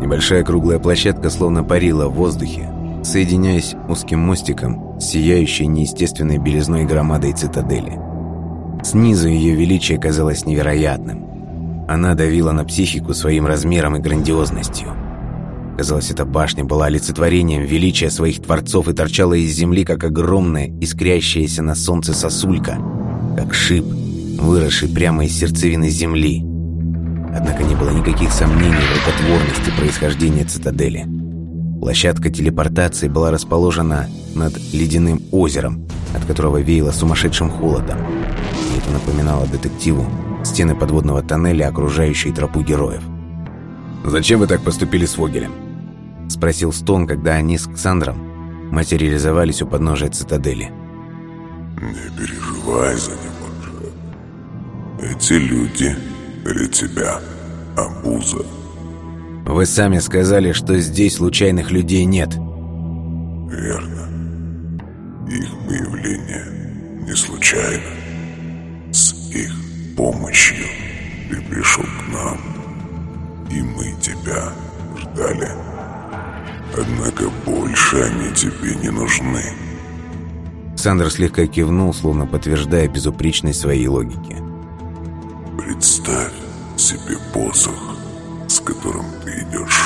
Небольшая круглая площадка словно парила в воздухе, соединяясь узким мостиком с сияющей неестественной белизной громадой цитадели. Снизу ее величие казалось невероятным. Она давила на психику своим размером и грандиозностью. Казалось, эта башня была олицетворением величия своих творцов и торчала из земли, как огромная, искрящаяся на солнце сосулька, как шип, выросший прямо из сердцевины земли. Однако не было никаких сомнений в рукотворности происхождения цитадели. Площадка телепортации была расположена над ледяным озером, от которого веяло сумасшедшим холодом. И это напоминало детективу стены подводного тоннеля, окружающие тропу героев. «Зачем вы так поступили с Вогелем?» — спросил Стон, когда они с Ксандром материализовались у подножия цитадели. «Не переживай за него. Эти люди для тебя обуза». «Вы сами сказали, что здесь случайных людей нет». «Верно. Их появление не случайно. С их помощью ты пришел к нам, и мы тебя ждали». Однако больше они тебе не нужны. Сандер слегка кивнул, словно подтверждая безупречность своей логики. Представь себе посох, с которым ты идешь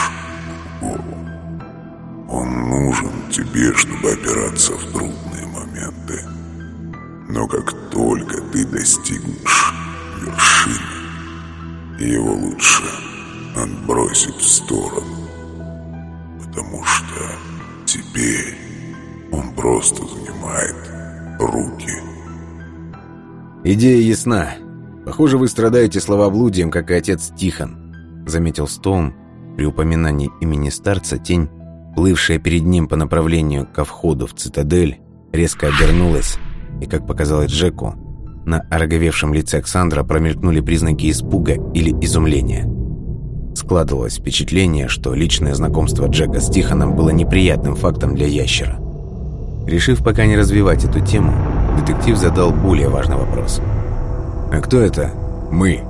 в гору. Он нужен тебе, чтобы опираться в трудные моменты. Но как только ты достигнешь вершины, его лучше отбросить в сторону потому что теперь он просто занимает руки. Идея ясна. Похоже, вы страдаете словоблудием, как и отец Тихон, заметил Стоун при упоминании имени старца тень, плывшая перед ним по направлению ко входу в цитадель, резко обернулась, и, как показалось Джеку, на ороговевшем лице Александра промелькнули признаки испуга или изумления. Складывалось впечатление, что личное знакомство Джека с Тихоном было неприятным фактом для ящера. Решив пока не развивать эту тему, детектив задал более важный вопрос. «А кто это мы?»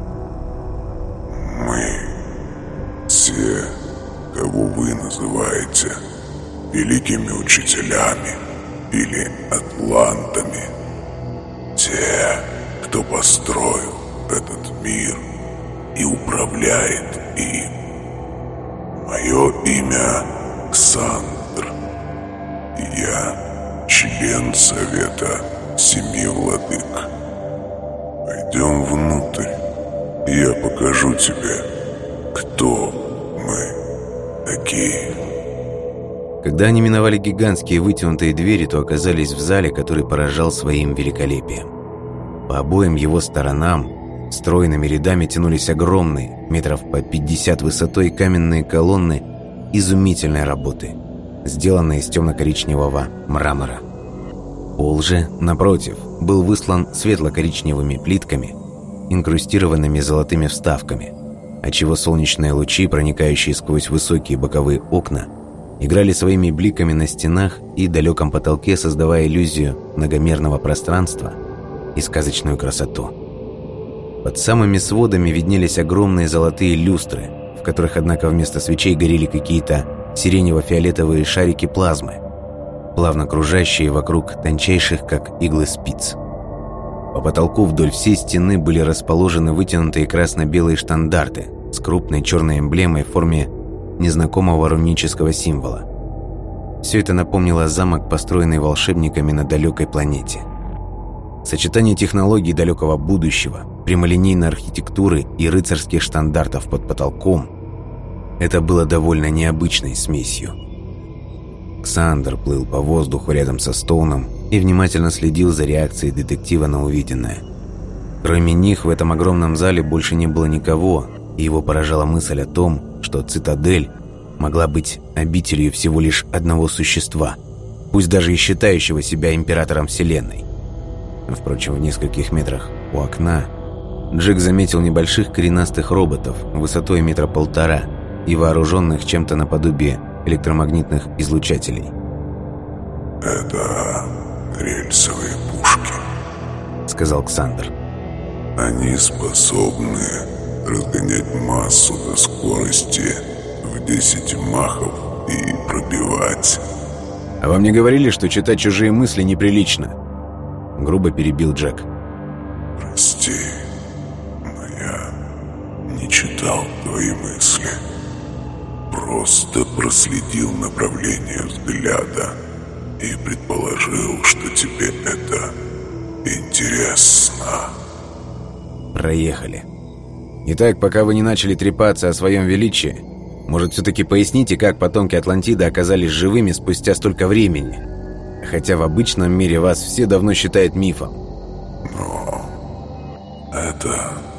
«Мы. Все, кого вы называете великими учителями или атлантами. Те, кто построил этот мир и управляет им. Мое имя Ксандр. Я член Совета Семи Владык. Пойдем внутрь, я покажу тебе, кто мы такие. Когда они миновали гигантские вытянутые двери, то оказались в зале, который поражал своим великолепием. По обоим его сторонам Стройными рядами тянулись огромные, метров по 50 высотой каменные колонны изумительной работы, сделанные из темно-коричневого мрамора. Пол же, напротив, был выслан светло-коричневыми плитками, инкрустированными золотыми вставками, отчего солнечные лучи, проникающие сквозь высокие боковые окна, играли своими бликами на стенах и далеком потолке, создавая иллюзию многомерного пространства и сказочную красоту. Под самыми сводами виднелись огромные золотые люстры, в которых, однако, вместо свечей горели какие-то сиренево-фиолетовые шарики плазмы, плавно кружащие вокруг тончайших, как иглы спиц. По потолку вдоль всей стены были расположены вытянутые красно-белые штандарты с крупной черной эмблемой в форме незнакомого рунического символа. Все это напомнило замок, построенный волшебниками на далекой планете – Сочетание технологий далекого будущего, прямолинейной архитектуры и рыцарских штандартов под потолком – это было довольно необычной смесью. Ксандр плыл по воздуху рядом со Стоуном и внимательно следил за реакцией детектива на увиденное. Кроме них в этом огромном зале больше не было никого, и его поражала мысль о том, что цитадель могла быть обителью всего лишь одного существа, пусть даже и считающего себя императором Вселенной. Впрочем, в нескольких метрах у окна Джек заметил небольших коренастых роботов высотой метра полтора и вооруженных чем-то наподобие электромагнитных излучателей. «Это рельсовые пушки», — сказал Александр. «Они способны разгонять массу до скорости в десять махов и пробивать. А вам не говорили, что читать чужие мысли неприлично? Грубо перебил Джек. Прости, но я не читал твои мысли. Просто проследил направление взгляда и предположил, что тебе это интересно. Проехали. Итак, пока вы не начали трепаться о своем величии, может, все-таки поясните, как потомки Атлантиды оказались живыми спустя столько времени? Хотя в обычном мире вас все давно считают мифом. Но это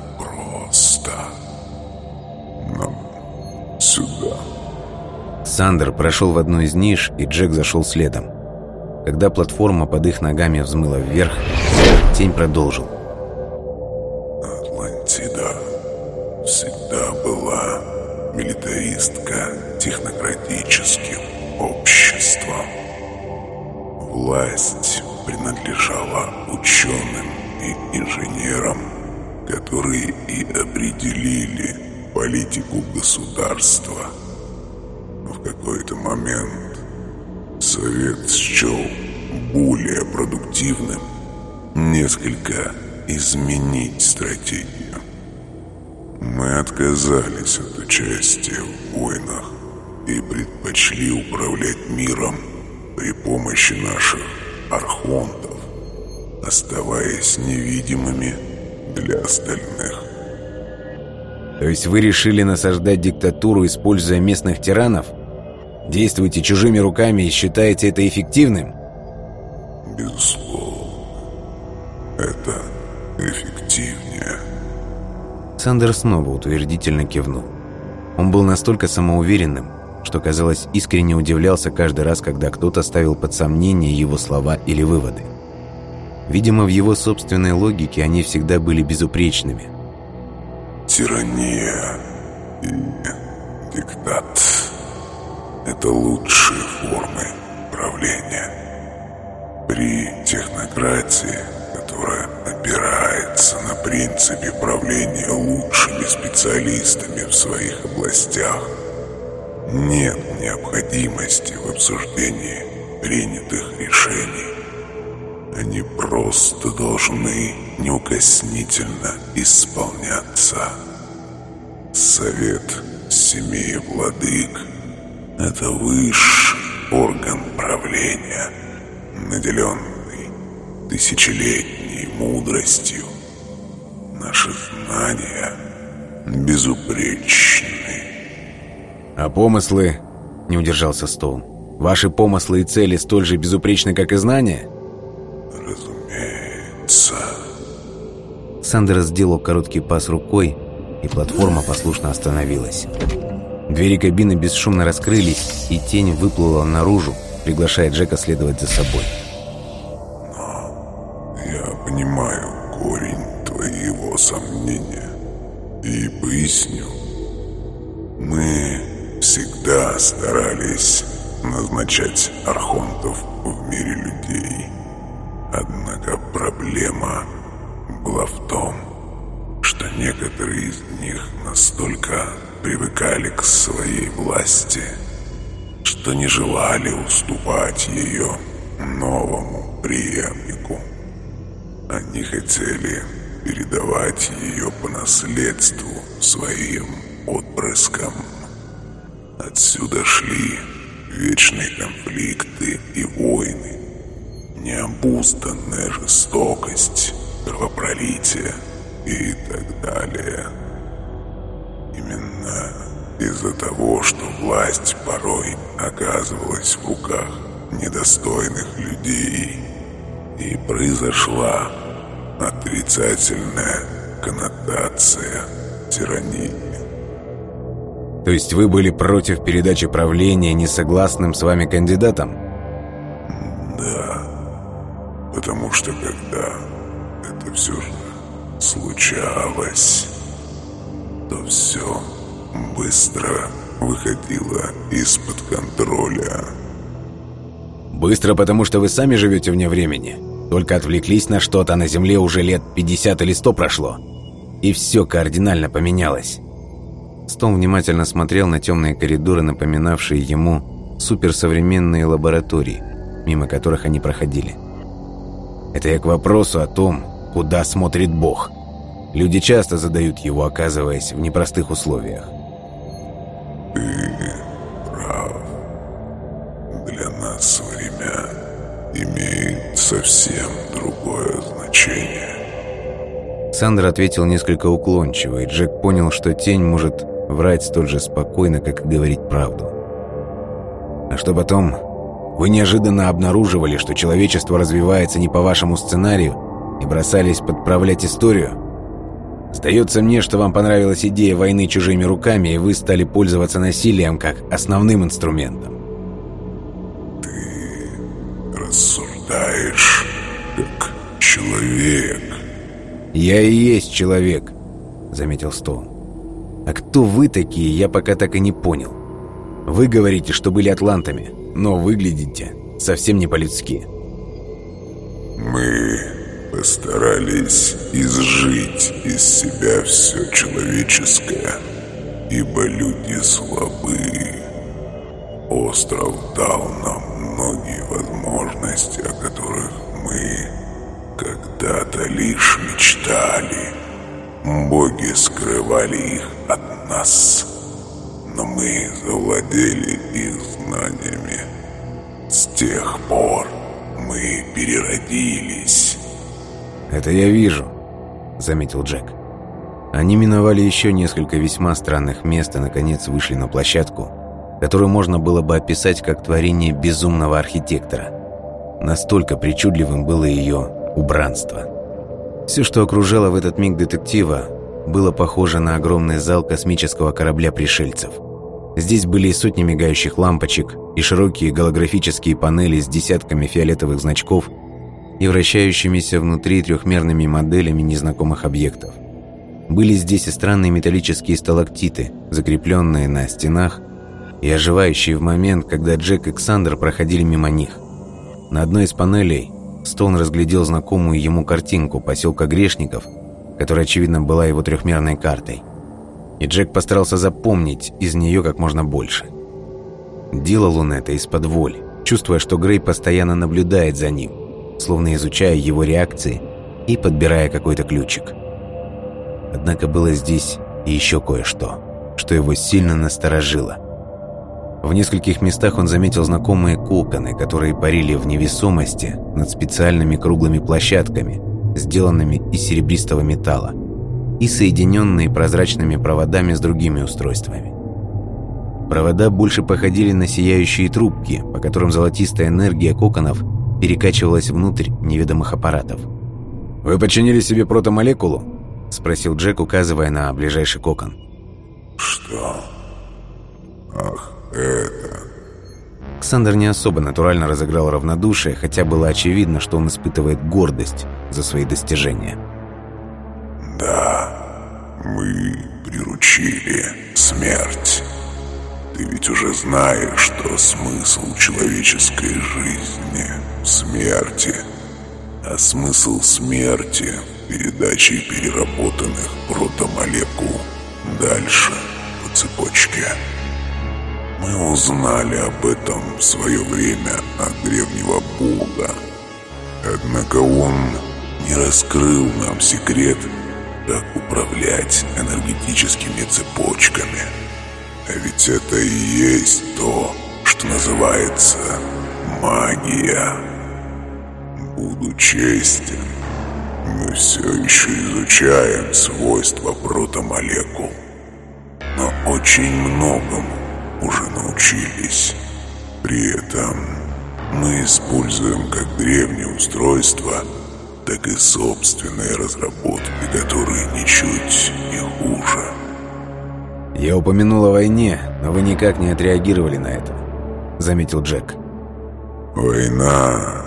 Сандер прошел в одну из ниш, и Джек зашел следом. Когда платформа под их ногами взмыла вверх, тень продолжил. При помощи наших архонтов, оставаясь невидимыми для остальных. То есть вы решили насаждать диктатуру, используя местных тиранов? Действуете чужими руками и считаете это эффективным? Безусловно, это эффективнее. Сандер снова утвердительно кивнул. Он был настолько самоуверенным, что, казалось, искренне удивлялся каждый раз, когда кто-то ставил под сомнение его слова или выводы. Видимо, в его собственной логике они всегда были безупречными. Тирания и диктат – это лучшие формы правления. При технократии, которая опирается на принципе правления лучшими специалистами в своих областях, нет необходимости в обсуждении принятых решений. Они просто должны неукоснительно исполняться. Совет семей владык – это высший орган правления, наделенный тысячелетней мудростью. Наши знания безупречны. А помыслы, не удержался Стоун, ваши помыслы и цели столь же безупречны, как и знания? Разумеется. Сандер сделал короткий пас рукой, и платформа послушно остановилась. Двери кабины бесшумно раскрылись, и тень выплыла наружу, приглашая Джека следовать за собой. Я понимаю корень твоего сомнения и поясню. Назначать архонтов в мире людей. Однако проблема была в том, что некоторые из них настолько привыкали к своей власти, что не желали уступать ее новому преемнику. Они хотели передавать ее по наследству своим отпрыскам. Отсюда шли вечные конфликты и войны, необузданная жестокость, кровопролитие и так далее. Именно из-за того, что власть порой оказывалась в руках недостойных людей, и произошла отрицательная коннотация тирании. То есть вы были против передачи правления несогласным с вами кандидатом? Да, потому что когда это все случалось, то все быстро выходило из-под контроля. Быстро, потому что вы сами живете вне времени. Только отвлеклись на что-то, на Земле уже лет 50 или 100 прошло. И все кардинально поменялось. Стон внимательно смотрел на темные коридоры, напоминавшие ему суперсовременные лаборатории, мимо которых они проходили. Это я к вопросу о том, куда смотрит Бог. Люди часто задают его, оказываясь в непростых условиях. Ты прав. Для нас время имеет совсем другое значение. Сандра ответил несколько уклончиво, и Джек понял, что тень может врать столь же спокойно, как и говорить правду. А что потом? Вы неожиданно обнаруживали, что человечество развивается не по вашему сценарию и бросались подправлять историю? Сдается мне, что вам понравилась идея войны чужими руками, и вы стали пользоваться насилием как основным инструментом. Ты рассуждаешь как человек. «Я и есть человек», — заметил Стоун. «А кто вы такие, я пока так и не понял. Вы говорите, что были атлантами, но выглядите совсем не по-людски». Мы постарались изжить из себя все человеческое, ибо люди слабы. Остров дал нам многие возможности, о которых мы когда-то лишь мечтали. Боги скрывали их от нас, но мы завладели их знаниями. С тех пор мы переродились. «Это я вижу», — заметил Джек. Они миновали еще несколько весьма странных мест и, наконец, вышли на площадку, которую можно было бы описать как творение безумного архитектора. Настолько причудливым было ее убранство. Все, что окружало в этот миг детектива, было похоже на огромный зал космического корабля пришельцев. Здесь были и сотни мигающих лампочек, и широкие голографические панели с десятками фиолетовых значков и вращающимися внутри трехмерными моделями незнакомых объектов. Были здесь и странные металлические сталактиты, закрепленные на стенах и оживающие в момент, когда Джек и Ксандр проходили мимо них. На одной из панелей Стоун разглядел знакомую ему картинку поселка Грешников, которая, очевидно, была его трехмерной картой. И Джек постарался запомнить из нее как можно больше. Делал он это из-под воли, чувствуя, что Грей постоянно наблюдает за ним, словно изучая его реакции и подбирая какой-то ключик. Однако было здесь и еще кое-что, что его сильно насторожило. В нескольких местах он заметил знакомые коконы, которые парили в невесомости над специальными круглыми площадками, сделанными из серебристого металла, и соединенные прозрачными проводами с другими устройствами. Провода больше походили на сияющие трубки, по которым золотистая энергия коконов перекачивалась внутрь неведомых аппаратов. «Вы подчинили себе протомолекулу?» – спросил Джек, указывая на ближайший кокон. Что? Ах, это... Александр не особо натурально разыграл равнодушие, хотя было очевидно, что он испытывает гордость за свои достижения. Да, мы приручили смерть. Ты ведь уже знаешь, что смысл человеческой жизни в смерти. А смысл смерти – передачи переработанных протомолекул дальше по цепочке. Мы узнали об этом в свое время от древнего бога. Однако он не раскрыл нам секрет, как управлять энергетическими цепочками. А ведь это и есть то, что называется магия. Буду честен, мы все еще изучаем свойства протомолекул, но очень многому уже научились. При этом мы используем как древние устройства, так и собственные разработки, которые ничуть не хуже. «Я упомянул о войне, но вы никак не отреагировали на это», — заметил Джек. Война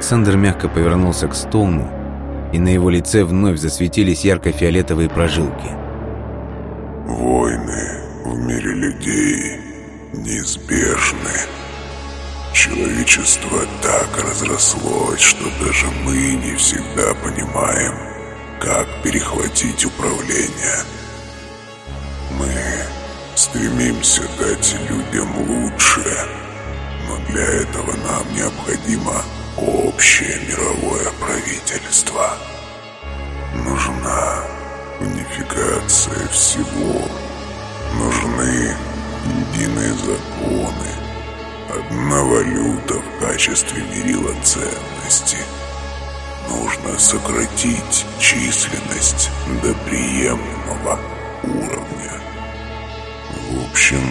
Сандер мягко повернулся к Стоуну, и на его лице вновь засветились ярко-фиолетовые прожилки. Войны в мире людей неизбежны. Человечество так разрослось, что даже мы не всегда понимаем, как перехватить управление. Мы стремимся дать людям лучшее, но для этого нам необходимо общее мировое правительство. Нужна унификация всего. Нужны единые законы. Одна валюта в качестве мерила ценности. Нужно сократить численность до приемлемого уровня. В общем,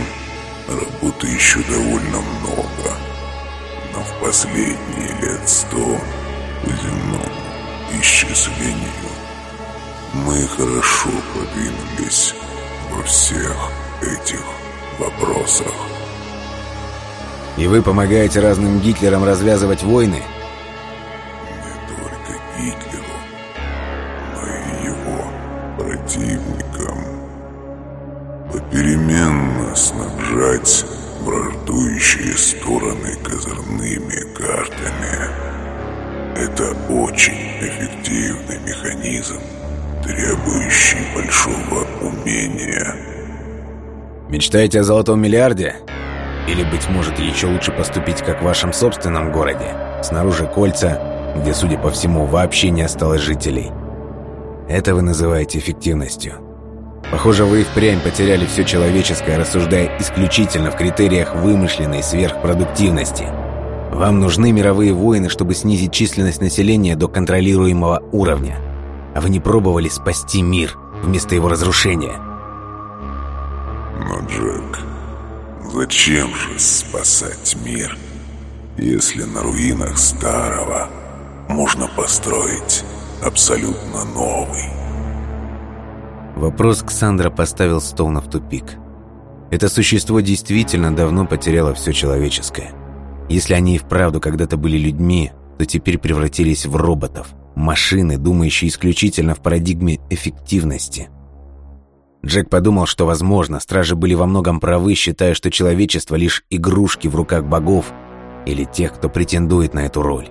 работы еще довольно много. Но в последние лет сто по земному исчислению мы хорошо продвинулись во всех этих вопросах. И вы помогаете разным Гитлерам развязывать войны? Не только Гитлеру, но и его противникам. Попеременно снабжать враждующие стороны козырными картами. Это очень эффективный механизм, требующий большого умения. Мечтаете о золотом миллиарде? Или, быть может, еще лучше поступить, как в вашем собственном городе? Снаружи кольца, где, судя по всему, вообще не осталось жителей. Это вы называете эффективностью. Похоже, вы и впрямь потеряли все человеческое, рассуждая исключительно в критериях вымышленной сверхпродуктивности. Вам нужны мировые войны, чтобы снизить численность населения до контролируемого уровня. А вы не пробовали спасти мир вместо его разрушения. Но, Джек, зачем же спасать мир, если на руинах старого можно построить абсолютно новый? Вопрос Ксандра поставил Стоуна в тупик. Это существо действительно давно потеряло все человеческое. Если они и вправду когда-то были людьми, то теперь превратились в роботов, машины, думающие исключительно в парадигме эффективности. Джек подумал, что, возможно, стражи были во многом правы, считая, что человечество лишь игрушки в руках богов или тех, кто претендует на эту роль.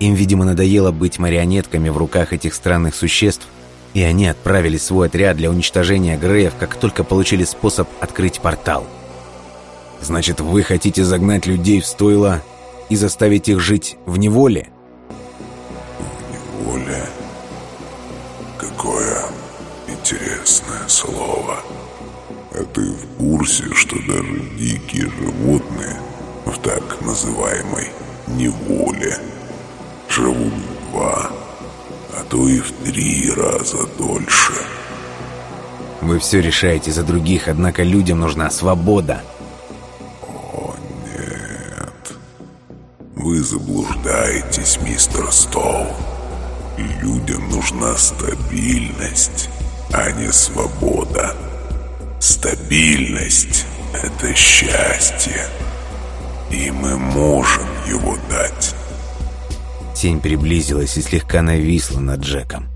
Им, видимо, надоело быть марионетками в руках этих странных существ, и они отправили свой отряд для уничтожения Греев, как только получили способ открыть портал. Значит, вы хотите загнать людей в стойло и заставить их жить в неволе? Неволя. Какое интересное слово. А ты в курсе, что даже дикие животные в так называемой неволе живут в два, а то и в три раза дольше? Вы все решаете за других, однако людям нужна свобода. О, нет. Вы заблуждаетесь, мистер Стоун. Людям нужна стабильность, а не свобода. Стабильность — это счастье. И мы можем его дать. Тень приблизилась и слегка нависла над Джеком.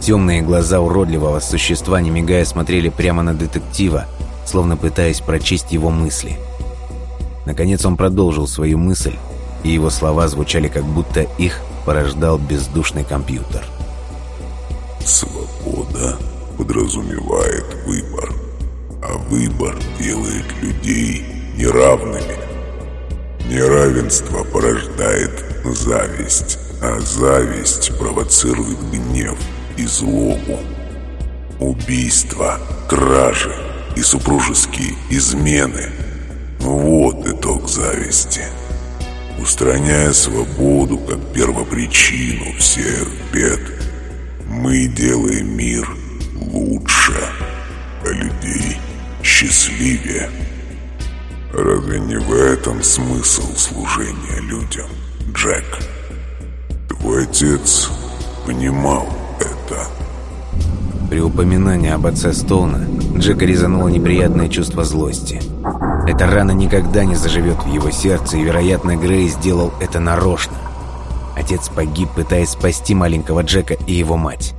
Темные глаза уродливого существа, не мигая, смотрели прямо на детектива, словно пытаясь прочесть его мысли. Наконец он продолжил свою мысль, и его слова звучали, как будто их порождал бездушный компьютер. Свобода подразумевает выбор, а выбор делает людей неравными. Неравенство порождает зависть, а зависть провоцирует гнев и злобу. Убийства, кражи и супружеские измены – вот итог зависти. Устраняя свободу как первопричину всех бед, мы делаем мир лучше, а людей счастливее. Разве не в этом смысл служения людям, Джек? Твой отец понимал это. При упоминании об отце Стоуна Джека резануло неприятное чувство злости. Эта рана никогда не заживет в его сердце, и, вероятно, Грей сделал это нарочно. Отец погиб, пытаясь спасти маленького Джека и его мать.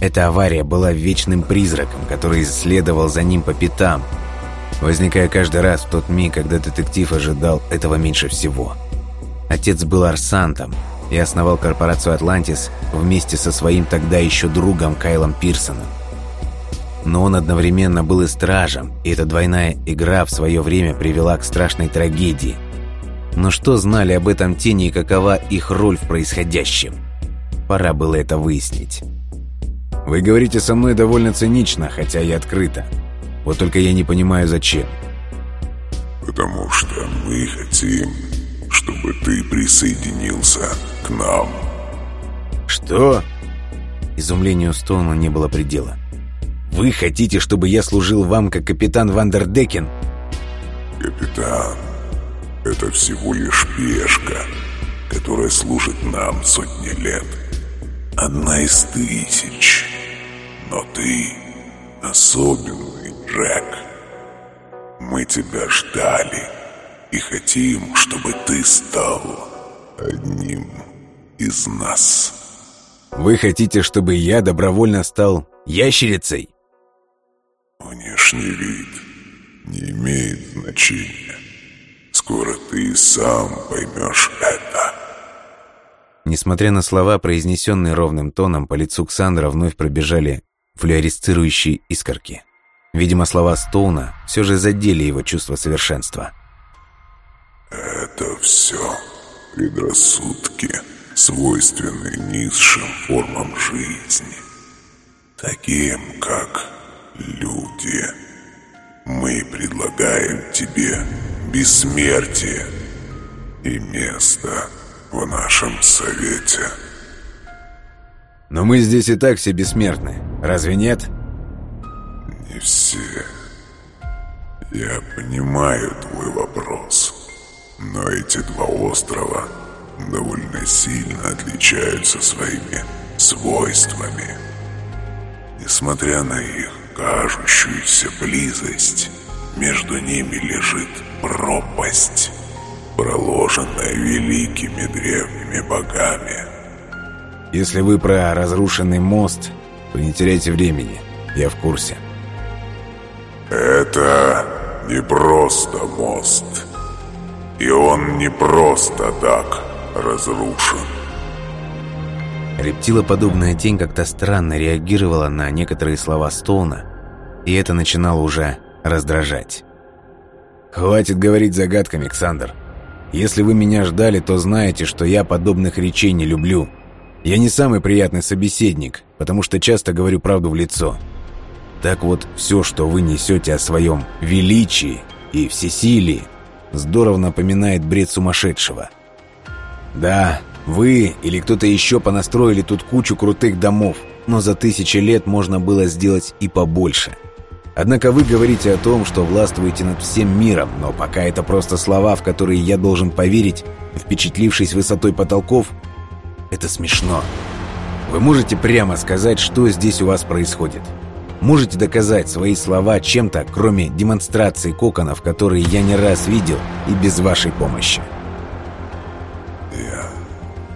Эта авария была вечным призраком, который следовал за ним по пятам, возникая каждый раз в тот миг, когда детектив ожидал этого меньше всего. Отец был арсантом и основал корпорацию «Атлантис» вместе со своим тогда еще другом Кайлом Пирсоном. Но он одновременно был и стражем, и эта двойная игра в свое время привела к страшной трагедии. Но что знали об этом тени и какова их роль в происходящем? Пора было это выяснить. «Вы говорите со мной довольно цинично, хотя и открыто. Вот только я не понимаю, зачем». «Потому что мы хотим, чтобы ты присоединился к нам». «Что?» Изумлению Стоуна не было предела. «Вы хотите, чтобы я служил вам как капитан Вандердекен?» «Капитан, это всего лишь пешка, которая служит нам сотни лет. Одна из тысяч. Но ты особенный, Джек. Мы тебя ждали и хотим, чтобы ты стал одним из нас». «Вы хотите, чтобы я добровольно стал ящерицей?» Внешний вид не имеет значения. Скоро ты сам поймешь это. Несмотря на слова, произнесенные ровным тоном, по лицу Ксандра вновь пробежали флюоресцирующие искорки. Видимо, слова Стоуна все же задели его чувство совершенства. Это все предрассудки, свойственные низшим формам жизни, таким как люди. Мы предлагаем тебе бессмертие и место в нашем совете. Но мы здесь и так все бессмертны, разве нет? Не все. Я понимаю твой вопрос, но эти два острова довольно сильно отличаются своими свойствами. Несмотря на их кажущуюся близость, между ними лежит пропасть, проложенная великими древними богами. Если вы про разрушенный мост, то не теряйте времени, я в курсе. Это не просто мост, и он не просто так разрушен. Рептилоподобная тень как-то странно реагировала на некоторые слова Стоуна, и это начинало уже раздражать. «Хватит говорить загадками, Александр. Если вы меня ждали, то знаете, что я подобных речей не люблю. Я не самый приятный собеседник, потому что часто говорю правду в лицо. Так вот, все, что вы несете о своем величии и всесилии, здорово напоминает бред сумасшедшего. Да, вы или кто-то еще понастроили тут кучу крутых домов, но за тысячи лет можно было сделать и побольше. Однако вы говорите о том, что властвуете над всем миром, но пока это просто слова, в которые я должен поверить, впечатлившись высотой потолков, это смешно. Вы можете прямо сказать, что здесь у вас происходит? Можете доказать свои слова чем-то, кроме демонстрации коконов, которые я не раз видел и без вашей помощи?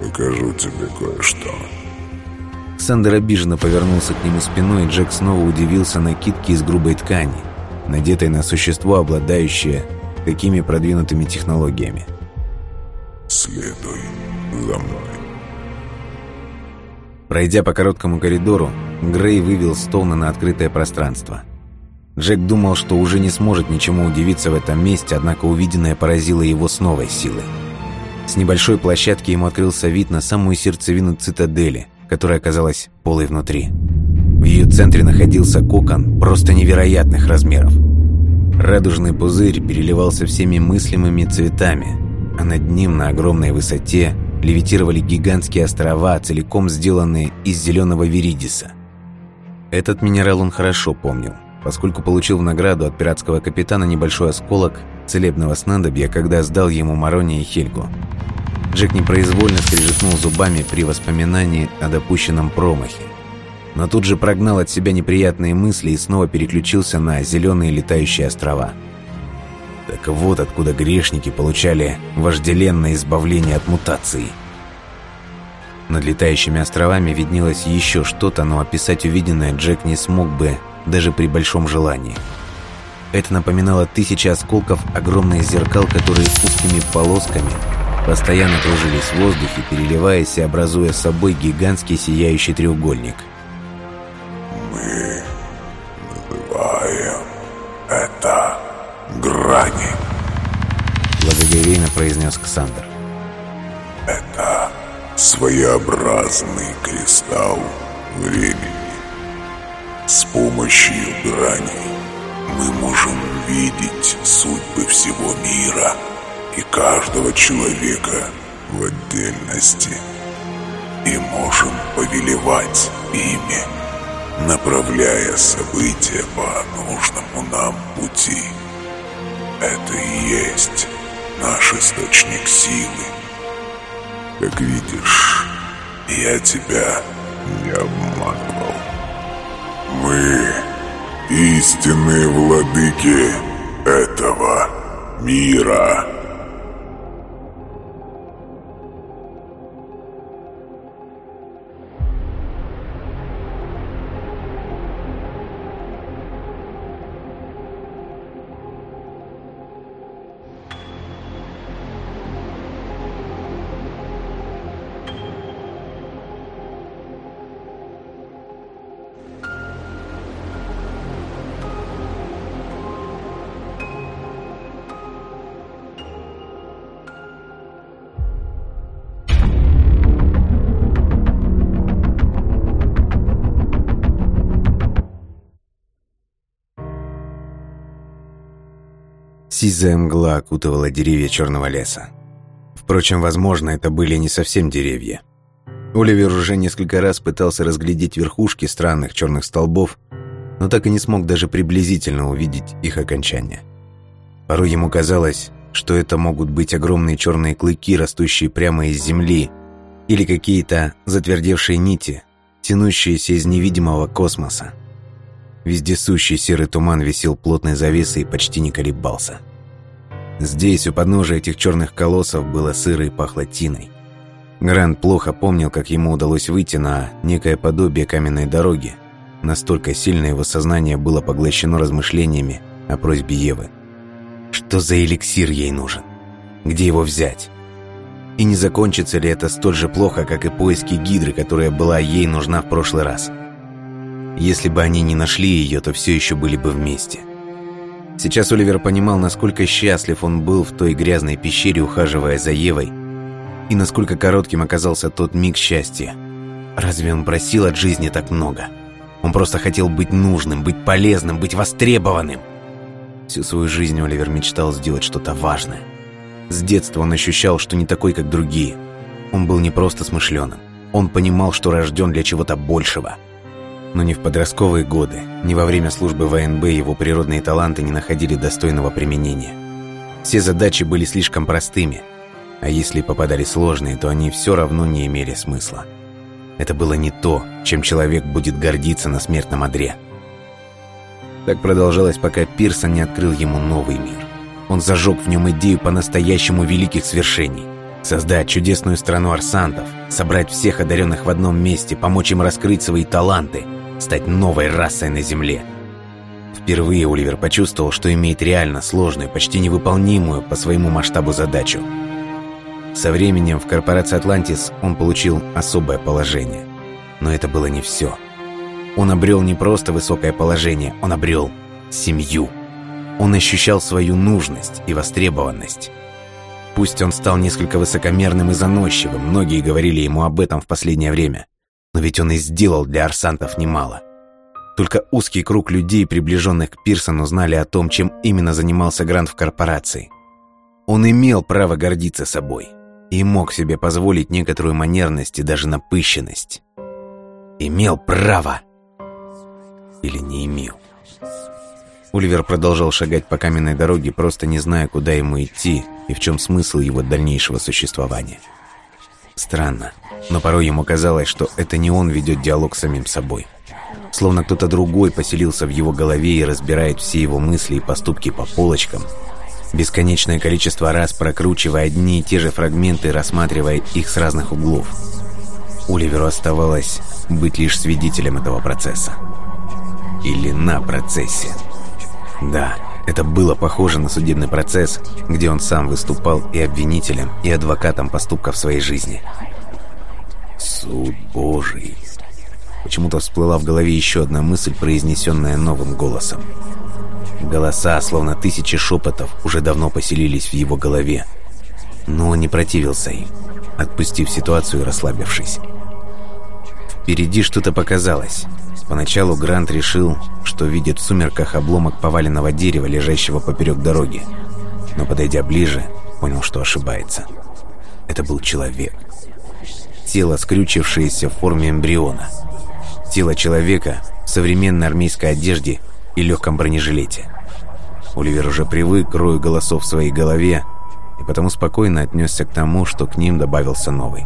покажу тебе кое-что». Сандер обиженно повернулся к нему спиной, и Джек снова удивился накидке из грубой ткани, надетой на существо, обладающее такими продвинутыми технологиями. «Следуй за мной». Пройдя по короткому коридору, Грей вывел Стоуна на открытое пространство. Джек думал, что уже не сможет ничему удивиться в этом месте, однако увиденное поразило его с новой силой. С небольшой площадки ему открылся вид на самую сердцевину цитадели, которая оказалась полой внутри. В ее центре находился кокон просто невероятных размеров. Радужный пузырь переливался всеми мыслимыми цветами, а над ним на огромной высоте левитировали гигантские острова, целиком сделанные из зеленого веридиса. Этот минерал он хорошо помнил, поскольку получил в награду от пиратского капитана небольшой осколок целебного снадобья, когда сдал ему Марони и Хельгу. Джек непроизвольно скрежетнул зубами при воспоминании о допущенном промахе. Но тут же прогнал от себя неприятные мысли и снова переключился на зеленые летающие острова. Так вот откуда грешники получали вожделенное избавление от мутаций. Над летающими островами виднелось еще что-то, но описать увиденное Джек не смог бы даже при большом желании. Это напоминало тысячи осколков огромных зеркал, которые узкими полосками постоянно кружились в воздухе, переливаясь и образуя собой гигантский сияющий треугольник. «Мы бываем это грани», — благоговейно произнес Ксандр. «Это своеобразный кристалл времени. С помощью грани мы можем видеть судьбы всего мира» и каждого человека в отдельности. И можем повелевать ими, направляя события по нужному нам пути. Это и есть наш источник силы. Как видишь, я тебя не обманывал. Мы истинные владыки этого мира. Сизая мгла окутывала деревья черного леса. Впрочем, возможно, это были не совсем деревья. Оливер уже несколько раз пытался разглядеть верхушки странных черных столбов, но так и не смог даже приблизительно увидеть их окончания. Порой ему казалось, что это могут быть огромные черные клыки, растущие прямо из земли, или какие-то затвердевшие нити, тянущиеся из невидимого космоса. Вездесущий серый туман висел плотной завесой и почти не колебался. Здесь, у подножия этих черных колоссов, было сыро и пахло тиной. Грант плохо помнил, как ему удалось выйти на некое подобие каменной дороги. Настолько сильно его сознание было поглощено размышлениями о просьбе Евы. Что за эликсир ей нужен? Где его взять? И не закончится ли это столь же плохо, как и поиски Гидры, которая была ей нужна в прошлый раз? Если бы они не нашли ее, то все еще были бы вместе – Сейчас Оливер понимал, насколько счастлив он был в той грязной пещере, ухаживая за Евой, и насколько коротким оказался тот миг счастья. Разве он просил от жизни так много? Он просто хотел быть нужным, быть полезным, быть востребованным. Всю свою жизнь Оливер мечтал сделать что-то важное. С детства он ощущал, что не такой, как другие. Он был не просто смышленым. Он понимал, что рожден для чего-то большего – но ни в подростковые годы, ни во время службы в АНБ его природные таланты не находили достойного применения. Все задачи были слишком простыми, а если попадали сложные, то они все равно не имели смысла. Это было не то, чем человек будет гордиться на смертном одре. Так продолжалось, пока Пирсон не открыл ему новый мир. Он зажег в нем идею по-настоящему великих свершений. Создать чудесную страну арсантов, собрать всех одаренных в одном месте, помочь им раскрыть свои таланты – стать новой расой на Земле. Впервые Оливер почувствовал, что имеет реально сложную, почти невыполнимую по своему масштабу задачу. Со временем в корпорации «Атлантис» он получил особое положение. Но это было не все. Он обрел не просто высокое положение, он обрел семью. Он ощущал свою нужность и востребованность. Пусть он стал несколько высокомерным и заносчивым, многие говорили ему об этом в последнее время. Но ведь он и сделал для арсантов немало. Только узкий круг людей, приближенных к Пирсону, знали о том, чем именно занимался Грант в корпорации. Он имел право гордиться собой и мог себе позволить некоторую манерность и даже напыщенность. Имел право или не имел. Ульвер продолжал шагать по каменной дороге, просто не зная, куда ему идти и в чем смысл его дальнейшего существования. Странно, но порой ему казалось, что это не он ведет диалог с самим собой. Словно кто-то другой поселился в его голове и разбирает все его мысли и поступки по полочкам, бесконечное количество раз прокручивая одни и те же фрагменты рассматривая их с разных углов. Оливеру оставалось быть лишь свидетелем этого процесса. Или на процессе. Да, это было похоже на судебный процесс, где он сам выступал и обвинителем, и адвокатом поступков своей жизни. Суд Божий. Почему-то всплыла в голове еще одна мысль, произнесенная новым голосом. Голоса, словно тысячи шепотов, уже давно поселились в его голове. Но он не противился им, отпустив ситуацию и расслабившись. Впереди что-то показалось. Поначалу Грант решил, что видит в сумерках обломок поваленного дерева, лежащего поперек дороги. Но, подойдя ближе, понял, что ошибается. Это был человек. Тело, скрючившееся в форме эмбриона. Тело человека в современной армейской одежде и легком бронежилете. Оливер уже привык к рою голосов в своей голове и потому спокойно отнесся к тому, что к ним добавился новый.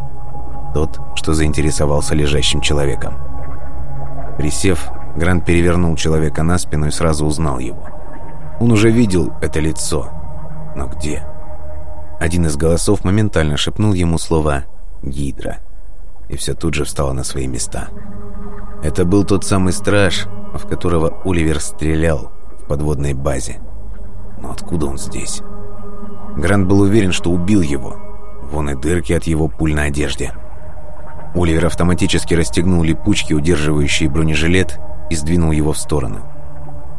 Тот, что заинтересовался лежащим человеком. Присев, Грант перевернул человека на спину и сразу узнал его. Он уже видел это лицо. Но где? Один из голосов моментально шепнул ему слова «Гидра». И все тут же встало на свои места. Это был тот самый страж, в которого Оливер стрелял в подводной базе. Но откуда он здесь? Грант был уверен, что убил его. Вон и дырки от его пуль на одежде. Оливер автоматически расстегнул липучки, удерживающие бронежилет, и сдвинул его в сторону.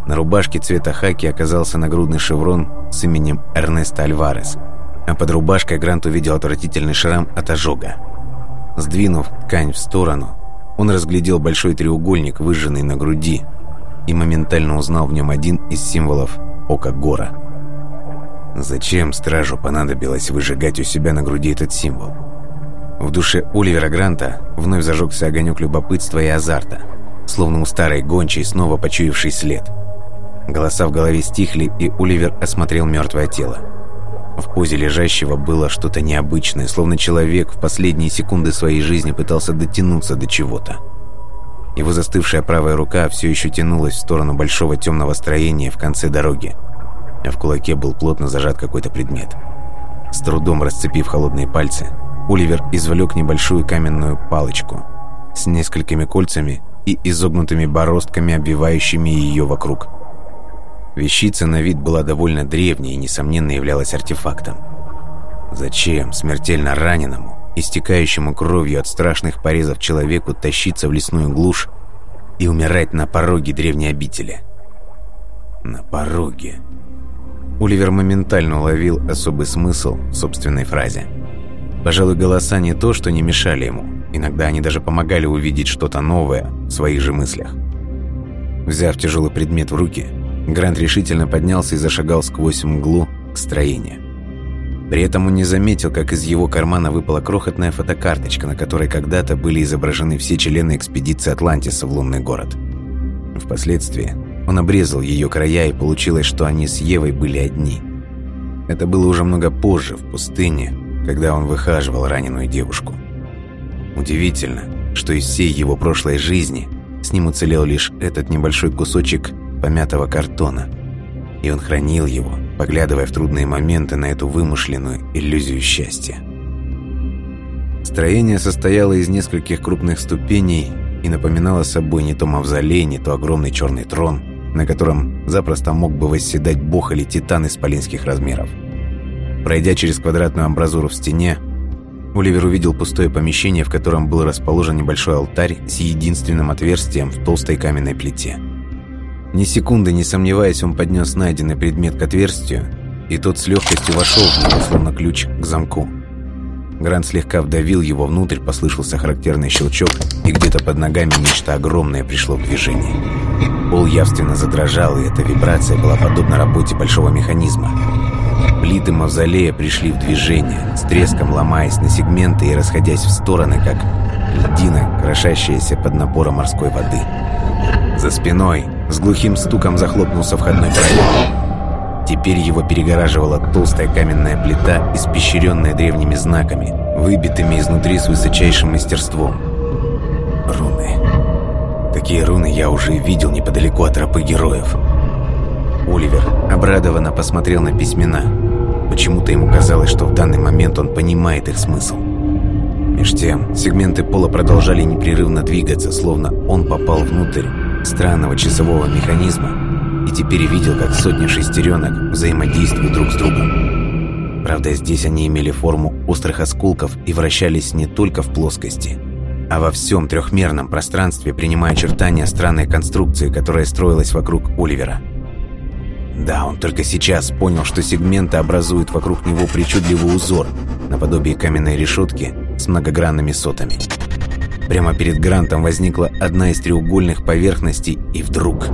На рубашке цвета хаки оказался нагрудный шеврон с именем Эрнеста Альварес, а под рубашкой Грант увидел отвратительный шрам от ожога. Сдвинув ткань в сторону, он разглядел большой треугольник, выжженный на груди, и моментально узнал в нем один из символов Ока Гора. Зачем стражу понадобилось выжигать у себя на груди этот символ? В душе Оливера Гранта вновь зажегся огонек любопытства и азарта, словно у старой гончей, снова почуявший след. Голоса в голове стихли, и Оливер осмотрел мертвое тело. В позе лежащего было что-то необычное, словно человек в последние секунды своей жизни пытался дотянуться до чего-то. Его застывшая правая рука все еще тянулась в сторону большого темного строения в конце дороги, а в кулаке был плотно зажат какой-то предмет. С трудом расцепив холодные пальцы, Оливер извлек небольшую каменную палочку с несколькими кольцами и изогнутыми бороздками, обвивающими ее вокруг. Вещица на вид была довольно древней и, несомненно, являлась артефактом. Зачем смертельно раненому, истекающему кровью от страшных порезов человеку тащиться в лесную глушь и умирать на пороге древней обители? На пороге. Оливер моментально уловил особый смысл в собственной фразе – Пожалуй, голоса не то, что не мешали ему. Иногда они даже помогали увидеть что-то новое в своих же мыслях. Взяв тяжелый предмет в руки, Грант решительно поднялся и зашагал сквозь мглу к строению. При этом он не заметил, как из его кармана выпала крохотная фотокарточка, на которой когда-то были изображены все члены экспедиции Атлантиса в лунный город. Впоследствии он обрезал ее края, и получилось, что они с Евой были одни. Это было уже много позже, в пустыне, когда он выхаживал раненую девушку. Удивительно, что из всей его прошлой жизни с ним уцелел лишь этот небольшой кусочек помятого картона, и он хранил его, поглядывая в трудные моменты на эту вымышленную иллюзию счастья. Строение состояло из нескольких крупных ступеней и напоминало собой не то мавзолей, не то огромный черный трон, на котором запросто мог бы восседать бог или титан исполинских размеров. Пройдя через квадратную амбразуру в стене, Оливер увидел пустое помещение, в котором был расположен небольшой алтарь с единственным отверстием в толстой каменной плите. Ни секунды не сомневаясь, он поднес найденный предмет к отверстию, и тот с легкостью вошел в него, словно ключ к замку. Грант слегка вдавил его внутрь, послышался характерный щелчок, и где-то под ногами нечто огромное пришло в движение. Пол явственно задрожал, и эта вибрация была подобна работе большого механизма. Плиты мавзолея пришли в движение, с треском ломаясь на сегменты и расходясь в стороны, как льдина, крошащаяся под напором морской воды. За спиной с глухим стуком захлопнулся входной проем. Теперь его перегораживала толстая каменная плита, испещренная древними знаками, выбитыми изнутри с высочайшим мастерством. Руны. Такие руны я уже видел неподалеку от тропы героев. Оливер обрадованно посмотрел на письмена. Почему-то ему казалось, что в данный момент он понимает их смысл. Меж тем, сегменты пола продолжали непрерывно двигаться, словно он попал внутрь странного часового механизма и теперь видел, как сотни шестеренок взаимодействуют друг с другом. Правда, здесь они имели форму острых осколков и вращались не только в плоскости, а во всем трехмерном пространстве, принимая очертания странной конструкции, которая строилась вокруг Оливера. Да, он только сейчас понял, что сегменты образуют вокруг него причудливый узор, наподобие каменной решетки с многогранными сотами. Прямо перед Грантом возникла одна из треугольных поверхностей, и вдруг...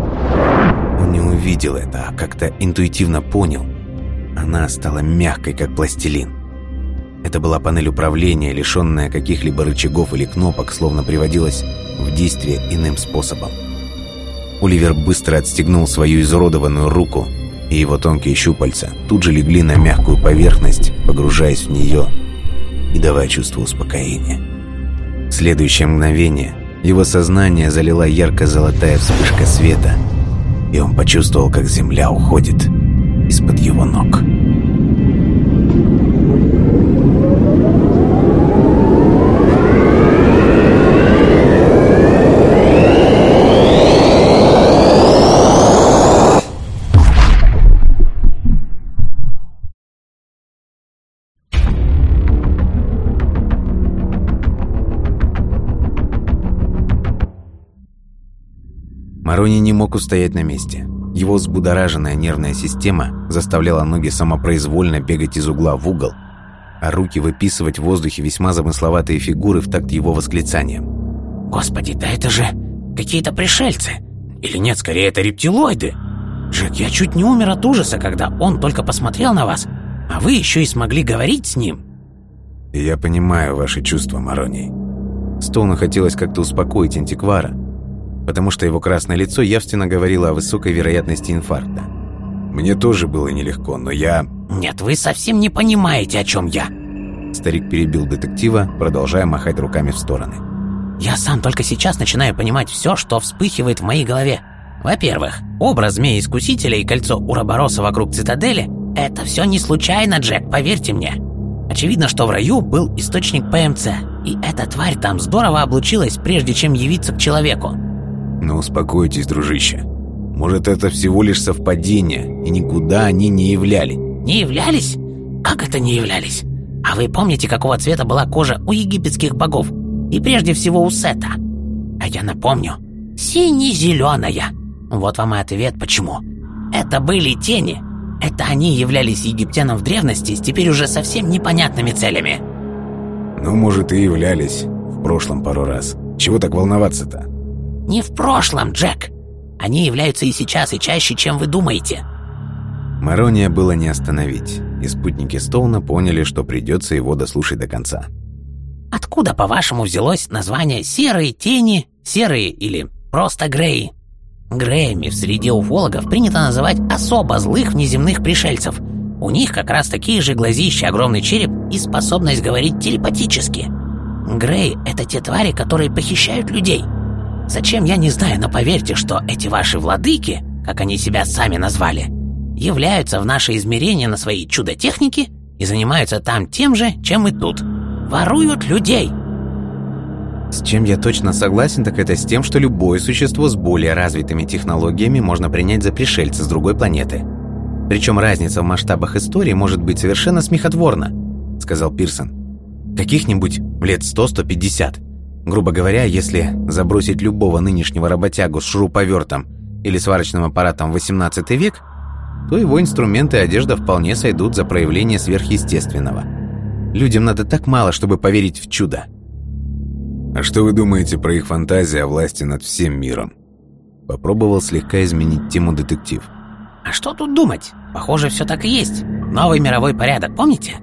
Он не увидел это, а как-то интуитивно понял. Она стала мягкой, как пластилин. Это была панель управления, лишенная каких-либо рычагов или кнопок, словно приводилась в действие иным способом. Оливер быстро отстегнул свою изуродованную руку, и его тонкие щупальца тут же легли на мягкую поверхность, погружаясь в нее и давая чувство успокоения. Следующее мгновение его сознание залила ярко-золотая вспышка света, и он почувствовал, как земля уходит из-под его ног. Марони не мог устоять на месте. Его взбудораженная нервная система заставляла ноги самопроизвольно бегать из угла в угол, а руки выписывать в воздухе весьма замысловатые фигуры в такт его восклицаниям. «Господи, да это же какие-то пришельцы! Или нет, скорее, это рептилоиды! Джек, я чуть не умер от ужаса, когда он только посмотрел на вас, а вы еще и смогли говорить с ним!» «Я понимаю ваши чувства, Марони». Стоуну хотелось как-то успокоить антиквара, потому что его красное лицо явственно говорило о высокой вероятности инфаркта. Мне тоже было нелегко, но я... «Нет, вы совсем не понимаете, о чем я!» Старик перебил детектива, продолжая махать руками в стороны. «Я сам только сейчас начинаю понимать все, что вспыхивает в моей голове. Во-первых, образ змея-искусителя и кольцо Урабороса вокруг цитадели — это все не случайно, Джек, поверьте мне. Очевидно, что в раю был источник ПМЦ, и эта тварь там здорово облучилась, прежде чем явиться к человеку. Но успокойтесь, дружище. Может, это всего лишь совпадение, и никуда они не являли. Не являлись? Как это не являлись? А вы помните, какого цвета была кожа у египетских богов? И прежде всего у Сета. А я напомню, сине-зеленая. Вот вам и ответ, почему. Это были тени. Это они являлись египтянам в древности с теперь уже совсем непонятными целями. Ну, может, и являлись в прошлом пару раз. Чего так волноваться-то? Не в прошлом, Джек. Они являются и сейчас, и чаще, чем вы думаете. Марония было не остановить, и спутники Стоуна поняли, что придется его дослушать до конца. Откуда, по-вашему, взялось название «серые тени», «серые» или просто «греи»? Греями в среде уфологов принято называть особо злых внеземных пришельцев. У них как раз такие же глазища, огромный череп и способность говорить телепатически. Греи — это те твари, которые похищают людей — Зачем, я не знаю, но поверьте, что эти ваши владыки, как они себя сами назвали, являются в наше измерение на своей чудо-технике и занимаются там тем же, чем и тут. Воруют людей. С чем я точно согласен, так это с тем, что любое существо с более развитыми технологиями можно принять за пришельца с другой планеты. Причем разница в масштабах истории может быть совершенно смехотворна, сказал Пирсон. Каких-нибудь лет 100-150. Грубо говоря, если забросить любого нынешнего работягу с шуруповертом или сварочным аппаратом в 18 век, то его инструменты и одежда вполне сойдут за проявление сверхъестественного. Людям надо так мало, чтобы поверить в чудо. А что вы думаете про их фантазии о власти над всем миром? Попробовал слегка изменить тему детектив. А что тут думать? Похоже, все так и есть. Новый мировой порядок, помните?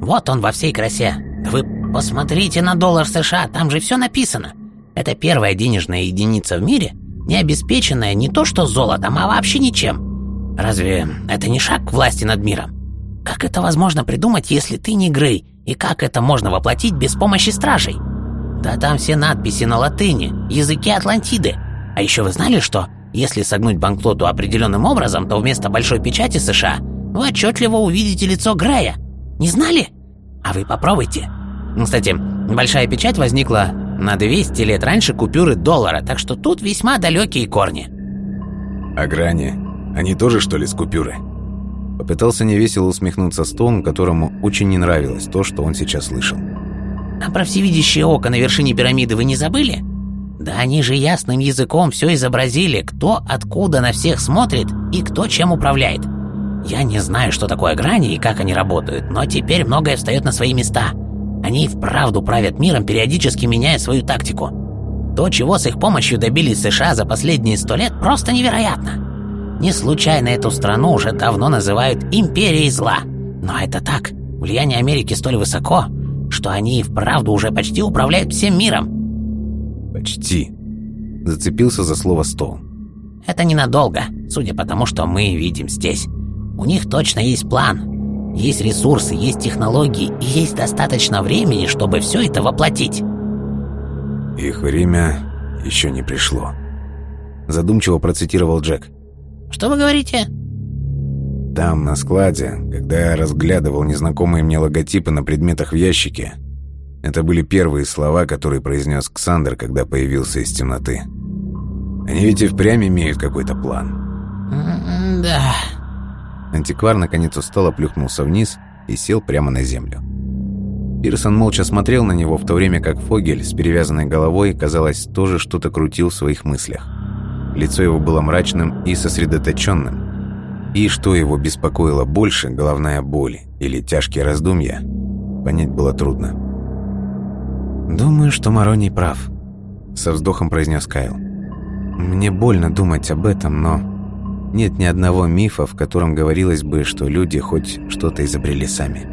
Вот он во всей красе. Вы Посмотрите на доллар США, там же все написано. Это первая денежная единица в мире, не обеспеченная не то что золотом, а вообще ничем. Разве это не шаг к власти над миром? Как это возможно придумать, если ты не Грей? И как это можно воплотить без помощи стражей? Да там все надписи на латыни, языке Атлантиды. А еще вы знали, что если согнуть банкноту определенным образом, то вместо большой печати США вы отчетливо увидите лицо Грея? Не знали? А вы попробуйте. Кстати, большая печать возникла на 200 лет раньше купюры доллара, так что тут весьма далекие корни. А грани? Они тоже, что ли, с купюры? Попытался невесело усмехнуться Стоун, которому очень не нравилось то, что он сейчас слышал. А про всевидящее око на вершине пирамиды вы не забыли? Да они же ясным языком все изобразили, кто откуда на всех смотрит и кто чем управляет. Я не знаю, что такое грани и как они работают, но теперь многое встает на свои места. Они и вправду правят миром, периодически меняя свою тактику. То, чего с их помощью добились США за последние сто лет, просто невероятно. Не случайно эту страну уже давно называют «империей зла». Но это так. Влияние Америки столь высоко, что они и вправду уже почти управляют всем миром. Почти. Зацепился за слово «стол». Это ненадолго, судя по тому, что мы видим здесь. У них точно есть план. Есть ресурсы, есть технологии и есть достаточно времени, чтобы все это воплотить. Их время еще не пришло. Задумчиво процитировал Джек. Что вы говорите? Там, на складе, когда я разглядывал незнакомые мне логотипы на предметах в ящике, это были первые слова, которые произнес Ксандр, когда появился из темноты. Они ведь и впрямь имеют какой-то план. да, Антиквар наконец устало плюхнулся вниз и сел прямо на землю. Пирсон молча смотрел на него, в то время как Фогель с перевязанной головой, казалось, тоже что-то крутил в своих мыслях. Лицо его было мрачным и сосредоточенным. И что его беспокоило больше, головная боль или тяжкие раздумья, понять было трудно. «Думаю, что Мароний прав», — со вздохом произнес Кайл. «Мне больно думать об этом, но нет ни одного мифа, в котором говорилось бы, что люди хоть что-то изобрели сами.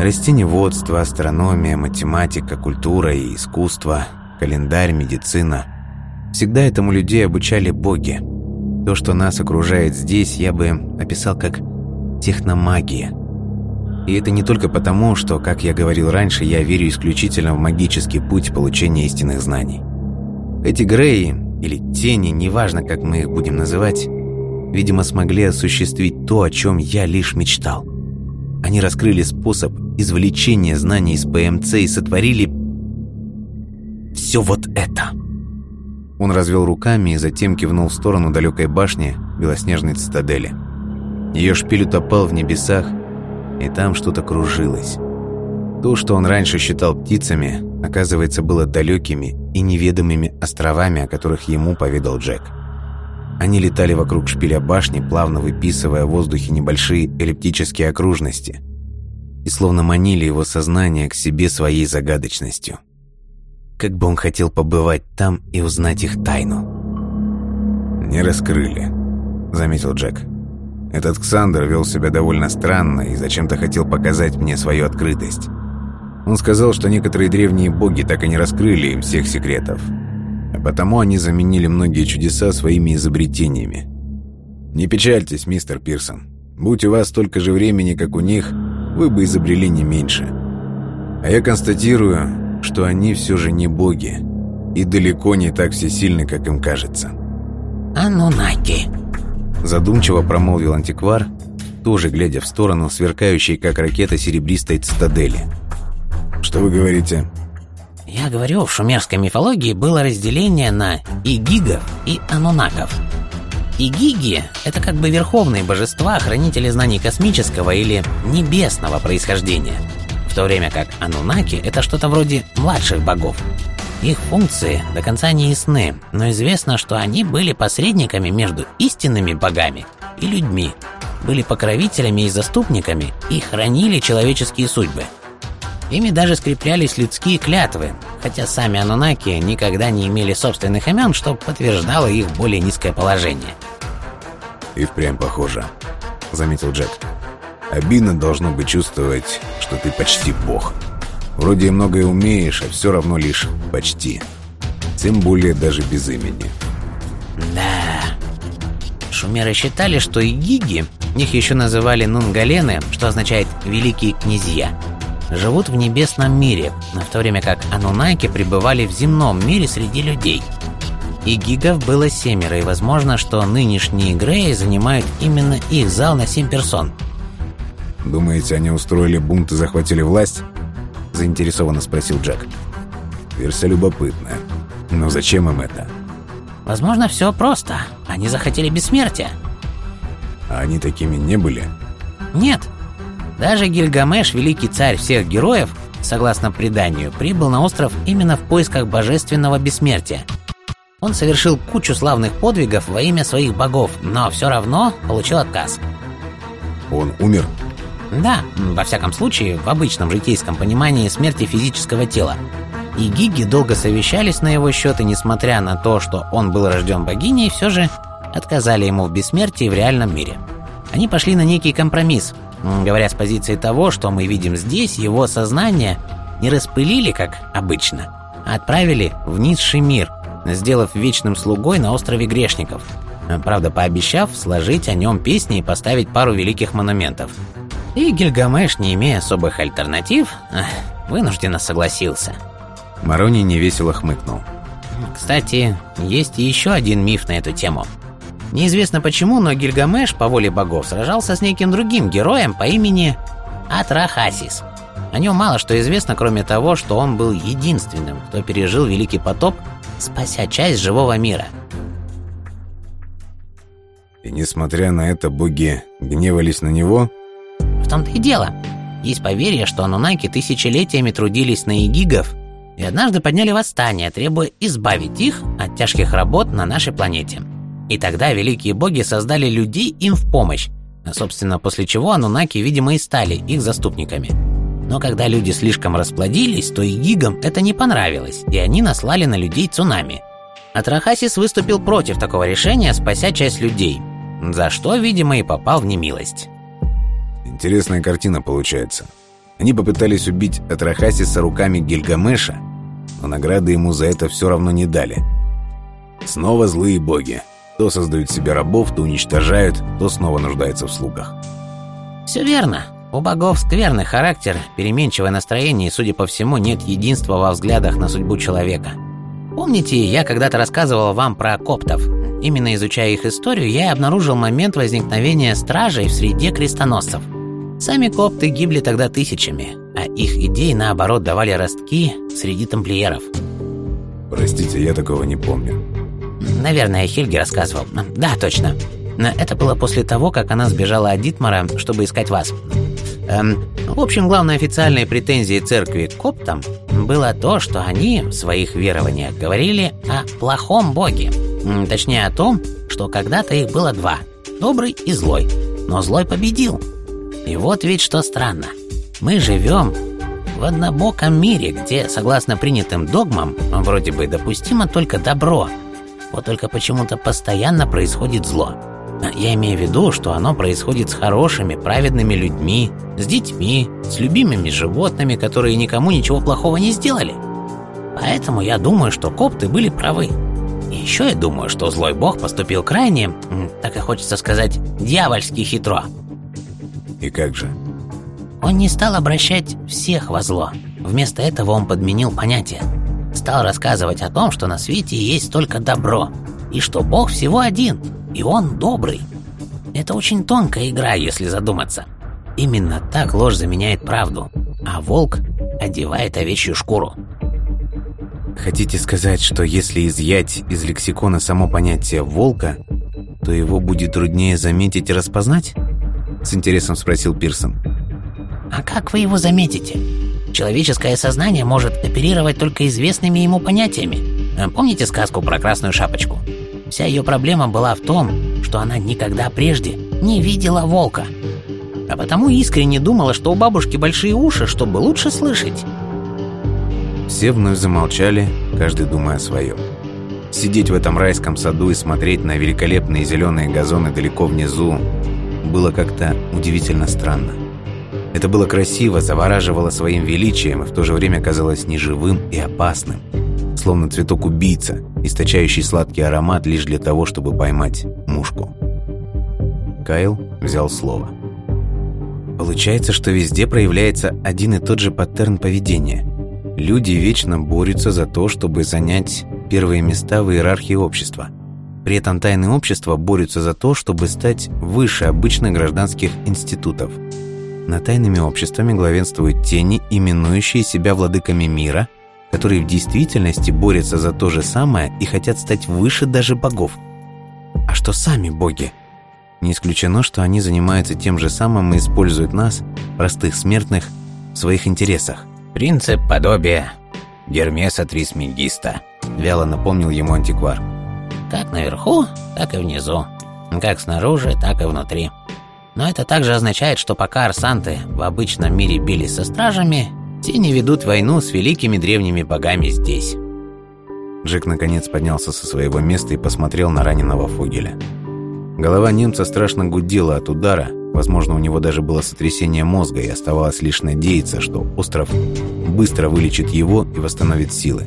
Растеневодство, астрономия, математика, культура и искусство, календарь, медицина. Всегда этому людей обучали боги. То, что нас окружает здесь, я бы описал как техномагия. И это не только потому, что, как я говорил раньше, я верю исключительно в магический путь получения истинных знаний. Эти Греи, или тени, неважно, как мы их будем называть, видимо, смогли осуществить то, о чем я лишь мечтал. Они раскрыли способ извлечения знаний из ПМЦ и сотворили все вот это. Он развел руками и затем кивнул в сторону далекой башни белоснежной цитадели. Ее шпиль утопал в небесах, и там что-то кружилось. То, что он раньше считал птицами, оказывается, было далекими и неведомыми островами, о которых ему поведал Джек. Они летали вокруг шпиля башни, плавно выписывая в воздухе небольшие эллиптические окружности и словно манили его сознание к себе своей загадочностью. Как бы он хотел побывать там и узнать их тайну. «Не раскрыли», — заметил Джек. «Этот Ксандр вел себя довольно странно и зачем-то хотел показать мне свою открытость. Он сказал, что некоторые древние боги так и не раскрыли им всех секретов, потому они заменили многие чудеса своими изобретениями. Не печальтесь, мистер Пирсон. Будь у вас столько же времени, как у них, вы бы изобрели не меньше. А я констатирую, что они все же не боги и далеко не так всесильны, как им кажется. «Анунаки», — задумчиво промолвил антиквар, тоже глядя в сторону сверкающей, как ракета, серебристой цитадели. «Что вы говорите?» Я говорю, в шумерской мифологии было разделение на игигов и анунаков. Игиги — это как бы верховные божества, хранители знаний космического или небесного происхождения, в то время как анунаки — это что-то вроде младших богов. Их функции до конца не ясны, но известно, что они были посредниками между истинными богами и людьми, были покровителями и заступниками и хранили человеческие судьбы — Ими даже скреплялись людские клятвы, хотя сами анунаки никогда не имели собственных имен, что подтверждало их более низкое положение. «И впрямь похоже», — заметил Джек. «Обидно должно быть чувствовать, что ты почти бог. Вроде и многое умеешь, а все равно лишь почти. Тем более даже без имени». «Да...» Шумеры считали, что и гиги, их еще называли нунгалены, что означает «великие князья», живут в небесном мире, в то время как анунаки пребывали в земном мире среди людей. И гигов было семеро, и возможно, что нынешние Греи занимают именно их зал на семь персон. «Думаете, они устроили бунт и захватили власть?» – заинтересованно спросил Джек. «Версия любопытная. Но зачем им это?» «Возможно, все просто. Они захотели бессмертия». «А они такими не были?» «Нет. Даже Гильгамеш, великий царь всех героев, согласно преданию, прибыл на остров именно в поисках божественного бессмертия. Он совершил кучу славных подвигов во имя своих богов, но все равно получил отказ. Он умер? Да, во всяком случае, в обычном житейском понимании смерти физического тела. И Гиги долго совещались на его счет, и несмотря на то, что он был рожден богиней, все же отказали ему в бессмертии в реальном мире. Они пошли на некий компромисс, говоря с позиции того, что мы видим здесь, его сознание не распылили, как обычно, а отправили в низший мир, сделав вечным слугой на острове грешников, правда пообещав сложить о нем песни и поставить пару великих монументов. И Гильгамеш, не имея особых альтернатив, вынужденно согласился. Марони невесело хмыкнул. Кстати, есть еще один миф на эту тему. Неизвестно почему, но Гильгамеш по воле богов сражался с неким другим героем по имени Атрахасис. О нем мало что известно, кроме того, что он был единственным, кто пережил Великий потоп, спася часть живого мира. И несмотря на это, боги гневались на него? В том-то и дело. Есть поверье, что анунаки тысячелетиями трудились на игигов и однажды подняли восстание, требуя избавить их от тяжких работ на нашей планете. И тогда великие боги создали людей им в помощь, собственно, после чего анунаки, видимо, и стали их заступниками. Но когда люди слишком расплодились, то и гигам это не понравилось, и они наслали на людей цунами. Атрахасис выступил против такого решения, спася часть людей, за что, видимо, и попал в немилость. Интересная картина получается. Они попытались убить Атрахасиса руками Гильгамеша, но награды ему за это все равно не дали. Снова злые боги. То создают себе рабов, то уничтожают, то снова нуждаются в слугах. Все верно. У богов скверный характер, переменчивое настроение и, судя по всему, нет единства во взглядах на судьбу человека. Помните, я когда-то рассказывал вам про коптов? Именно изучая их историю, я обнаружил момент возникновения стражей в среде крестоносцев. Сами копты гибли тогда тысячами, а их идеи, наоборот, давали ростки среди тамплиеров. Простите, я такого не помню. Наверное, Хельги рассказывал. Да, точно. Это было после того, как она сбежала от Дитмара, чтобы искать вас. Эм, в общем, главной официальной претензией церкви к коптам было то, что они в своих верованиях говорили о плохом боге. Точнее, о том, что когда-то их было два – добрый и злой. Но злой победил. И вот ведь что странно. Мы живем в однобоком мире, где, согласно принятым догмам, вроде бы допустимо только добро – вот только почему-то постоянно происходит зло. Я имею в виду, что оно происходит с хорошими, праведными людьми, с детьми, с любимыми животными, которые никому ничего плохого не сделали. Поэтому я думаю, что копты были правы. И еще я думаю, что злой бог поступил крайне, так и хочется сказать, дьявольски хитро. И как же? Он не стал обращать всех во зло. Вместо этого он подменил понятие – Стал рассказывать о том, что на свете есть только добро, и что Бог всего один, и Он добрый. Это очень тонкая игра, если задуматься. Именно так ложь заменяет правду, а волк одевает овечью шкуру. Хотите сказать, что если изъять из лексикона само понятие «волка», то его будет труднее заметить и распознать? С интересом спросил Пирсон. А как вы его заметите? Человеческое сознание может оперировать только известными ему понятиями. Э, помните сказку про Красную Шапочку? Вся ее проблема была в том, что она никогда прежде не видела волка. А потому искренне думала, что у бабушки большие уши, чтобы лучше слышать. Все вновь замолчали, каждый думая о своем. Сидеть в этом райском саду и смотреть на великолепные зеленые газоны далеко внизу было как-то удивительно странно. Это было красиво, завораживало своим величием и в то же время казалось неживым и опасным. Словно цветок-убийца, источающий сладкий аромат лишь для того, чтобы поймать мушку. Кайл взял слово. Получается, что везде проявляется один и тот же паттерн поведения. Люди вечно борются за то, чтобы занять первые места в иерархии общества. При этом тайные общества борются за то, чтобы стать выше обычных гражданских институтов – над тайными обществами главенствуют тени, именующие себя владыками мира, которые в действительности борются за то же самое и хотят стать выше даже богов. А что сами боги? Не исключено, что они занимаются тем же самым и используют нас, простых смертных, в своих интересах. «Принцип подобия Гермеса Трисмегиста», — вяло напомнил ему антиквар. «Как наверху, так и внизу. Как снаружи, так и внутри. Но это также означает, что пока арсанты в обычном мире бились со стражами, те не ведут войну с великими древними богами здесь. Джек наконец поднялся со своего места и посмотрел на раненого Фогеля. Голова немца страшно гудела от удара, возможно, у него даже было сотрясение мозга, и оставалось лишь надеяться, что остров быстро вылечит его и восстановит силы,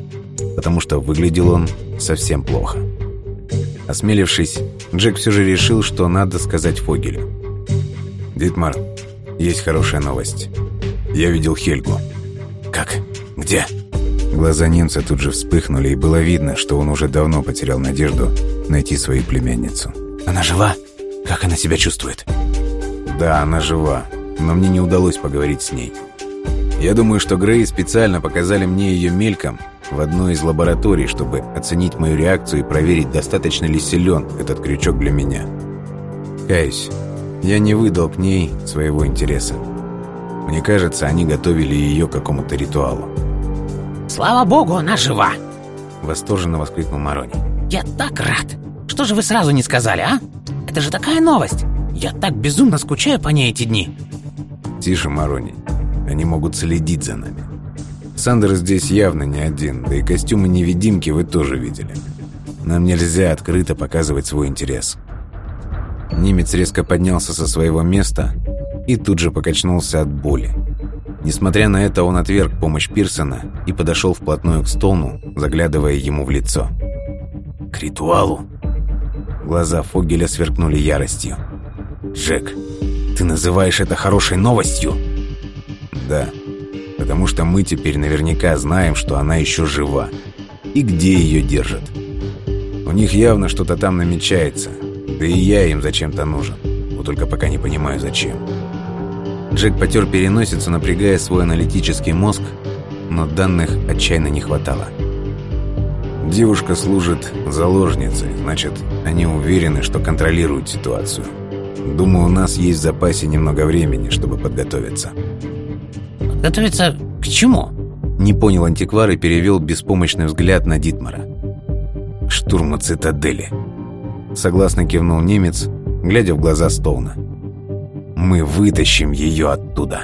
потому что выглядел он совсем плохо. Осмелившись, Джек все же решил, что надо сказать Фогелю. «Дитмар, есть хорошая новость. Я видел Хельгу». «Как? Где?» Глаза немца тут же вспыхнули, и было видно, что он уже давно потерял надежду найти свою племянницу. «Она жива? Как она себя чувствует?» «Да, она жива, но мне не удалось поговорить с ней. Я думаю, что Грей специально показали мне ее мельком в одной из лабораторий, чтобы оценить мою реакцию и проверить, достаточно ли силен этот крючок для меня. Каюсь, я не выдал к ней своего интереса. Мне кажется, они готовили ее к какому-то ритуалу. «Слава богу, она жива!» Восторженно воскликнул Марони. «Я так рад! Что же вы сразу не сказали, а? Это же такая новость! Я так безумно скучаю по ней эти дни!» «Тише, Марони. Они могут следить за нами. Сандер здесь явно не один, да и костюмы-невидимки вы тоже видели. Нам нельзя открыто показывать свой интерес». Немец резко поднялся со своего места и тут же покачнулся от боли. Несмотря на это, он отверг помощь Пирсона и подошел вплотную к Стоуну, заглядывая ему в лицо. «К ритуалу?» Глаза Фогеля сверкнули яростью. «Джек, ты называешь это хорошей новостью?» «Да, потому что мы теперь наверняка знаем, что она еще жива. И где ее держат. У них явно что-то там намечается, да и я им зачем-то нужен. Вот только пока не понимаю, зачем». Джек потер переносицу, напрягая свой аналитический мозг, но данных отчаянно не хватало. Девушка служит заложницей, значит, они уверены, что контролируют ситуацию. Думаю, у нас есть в запасе немного времени, чтобы подготовиться. «Подготовиться к чему?» Не понял антиквар и перевел беспомощный взгляд на Дитмара. «К штурму цитадели», — согласно кивнул немец, глядя в глаза Стоуна. Мы вытащим ее оттуда.